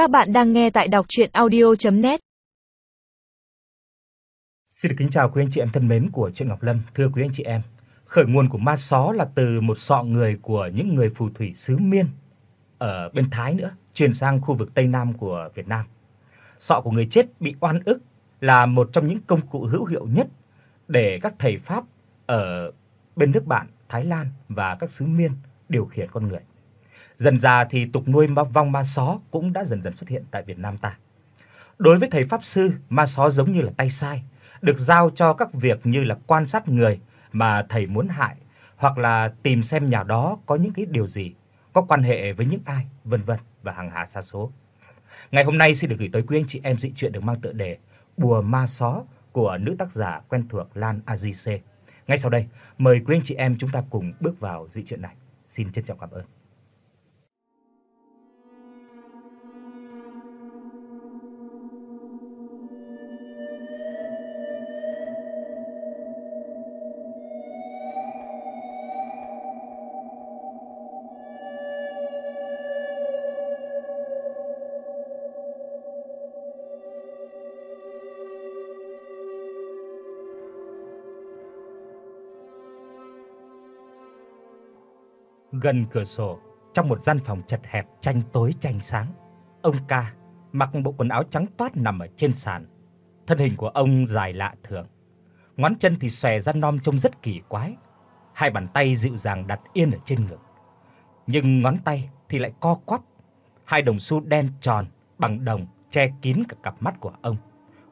Các bạn đang nghe tại đọc audio net Xin được kính chào quý anh chị em thân mến của truyện Ngọc Lâm, thưa quý anh chị em. Khởi nguồn của ma só là từ một sọ người của những người phù thủy xứ Miên ở bên Thái nữa, truyền sang khu vực Tây Nam của Việt Nam. Sọ của người chết bị oan ức là một trong những công cụ hữu hiệu nhất để các thầy pháp ở bên nước bạn Thái Lan và các xứ Miên điều khiển con người. Dần dà thì tục nuôi ma vong ma só cũng đã dần dần xuất hiện tại Việt Nam ta. Đối với thầy pháp sư, ma só giống như là tay sai, được giao cho các việc như là quan sát người mà thầy muốn hại hoặc là tìm xem nhà đó có những cái điều gì, có quan hệ với những ai, vân vân và hàng hà sa số. Ngày hôm nay xin được gửi tới quý anh chị em dị truyện được mang tựa đề Bùa ma só của nữ tác giả quen thuộc Lan Azize. Ngay sau đây, mời quý anh chị em chúng ta cùng bước vào dị truyện này. Xin trân trọng cảm ơn. Gần cửa sổ, trong một gian phòng chật hẹp tranh tối tranh sáng, ông ca mặc bộ quần áo trắng toát nằm ở trên sàn. Thân hình của ông dài lạ thường, ngón chân thì xòe ra non trông rất kỳ quái. Hai bàn tay dịu dàng đặt yên ở trên ngực, nhưng ngón tay thì lại co quắp. Hai đồng xu đen tròn bằng đồng che kín cả cặp mắt của ông.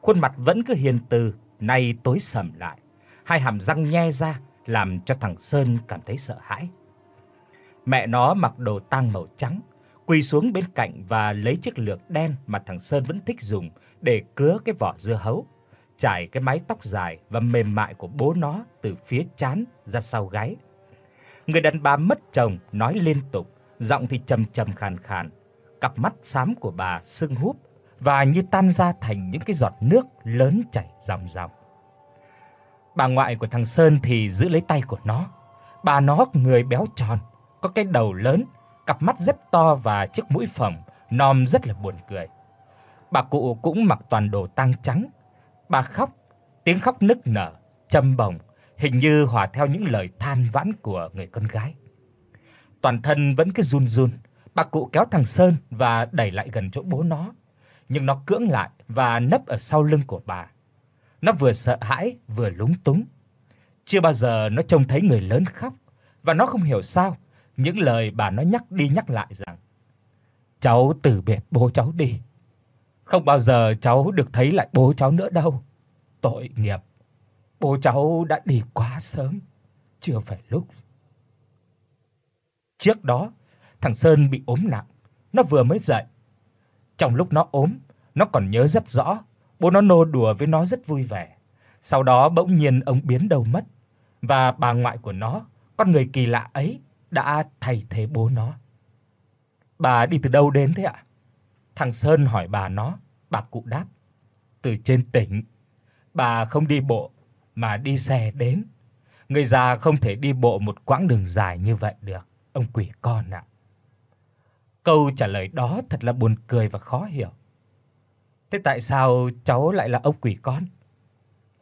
Khuôn mặt vẫn cứ hiền từ, nay tối sầm lại. Hai hàm răng nhe ra làm cho thằng Sơn cảm thấy sợ hãi. Mẹ nó mặc đồ tang màu trắng, quỳ xuống bên cạnh và lấy chiếc lược đen mà thằng Sơn vẫn thích dùng để cứa cái vỏ dưa hấu, trải cái mái tóc dài và mềm mại của bố nó từ phía trán ra sau gáy. Người đàn bà mất chồng nói liên tục, giọng thì trầm trầm khàn khàn, cặp mắt xám của bà sưng húp và như tan ra thành những cái giọt nước lớn chảy ròng ròng. Bà ngoại của thằng Sơn thì giữ lấy tay của nó. Bà nó người béo tròn, có cái đầu lớn, cặp mắt rất to và chiếc mũi phồng nom rất là buồn cười. Bà cụ cũng mặc toàn đồ tang trắng. Bà khóc, tiếng khóc nức nở, trầm bổng, hình như hòa theo những lời than vãn của người con gái. Toàn thân vẫn cứ run run, bà cụ kéo thằng Sơn và đẩy lại gần chỗ bố nó, nhưng nó cưỡng lại và nấp ở sau lưng của bà. Nó vừa sợ hãi vừa lúng túng. Chưa bao giờ nó trông thấy người lớn khóc và nó không hiểu sao những lời bà nó nhắc đi nhắc lại rằng cháu từ biệt bố cháu đi. Không bao giờ cháu được thấy lại bố cháu nữa đâu. Tội nghiệp. Bố cháu đã đi quá sớm, chưa phải lúc. Trước đó, thằng Sơn bị ốm nặng, nó vừa mới dậy. Trong lúc nó ốm, nó còn nhớ rất rõ, bố nó nô đùa với nó rất vui vẻ. Sau đó bỗng nhiên ông biến đâu mất và bà ngoại của nó, con người kỳ lạ ấy đã thay thế bố nó. Bà đi từ đâu đến thế ạ? Thằng Sơn hỏi bà nó, bà cụ đáp: "Từ trên tỉnh. Bà không đi bộ mà đi xe đến. Người già không thể đi bộ một quãng đường dài như vậy được, ông quỷ con ạ." Câu trả lời đó thật là buồn cười và khó hiểu. Thế tại sao cháu lại là ông quỷ con?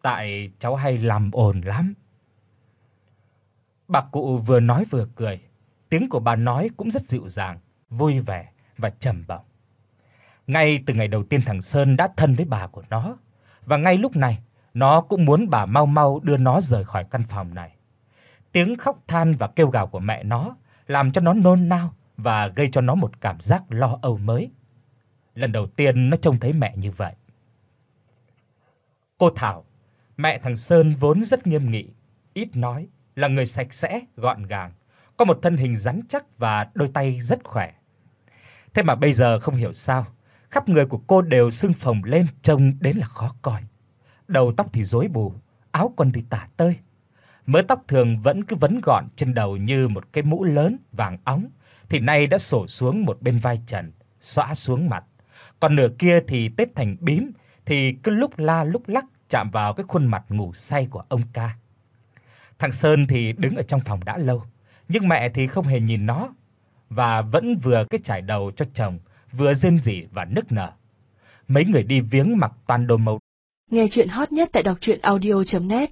Tại cháu hay làm ồn lắm. Bà cụ vừa nói vừa cười, tiếng của bà nói cũng rất dịu dàng, vui vẻ và trầm bổng. Ngay từ ngày đầu tiên thằng Sơn đã thân với bà của nó, và ngay lúc này, nó cũng muốn bà mau mau đưa nó rời khỏi căn phòng này. Tiếng khóc than và kêu gào của mẹ nó làm cho nó nôn nao và gây cho nó một cảm giác lo âu mới. Lần đầu tiên nó trông thấy mẹ như vậy. Cô Thảo, mẹ thằng Sơn vốn rất nghiêm nghị, ít nói, là người sạch sẽ, gọn gàng, có một thân hình rắn chắc và đôi tay rất khỏe. Thế mà bây giờ không hiểu sao, khắp người của cô đều sưng phồng lên trông đến là khó coi. Đầu tóc thì rối bù, áo quần thì tả tơi. Mớ tóc thường vẫn cứ vấn gọn trên đầu như một cái mũ lớn vàng óng, thì nay đã xổ xuống một bên vai trần, xõa xuống mặt. Còn nửa kia thì tết thành bím, thì cứ lúc la lúc lắc chạm vào cái khuôn mặt ngủ say của ông ca. Thằng Sơn thì đứng ở trong phòng đã lâu, nhưng mẹ thì không hề nhìn nó và vẫn vừa cái chải đầu cho chồng, vừa rên rỉ và nức nở. Mấy người đi viếng mặc toàn đồ màu. Nghe truyện hot nhất tại doctruyenaudio.net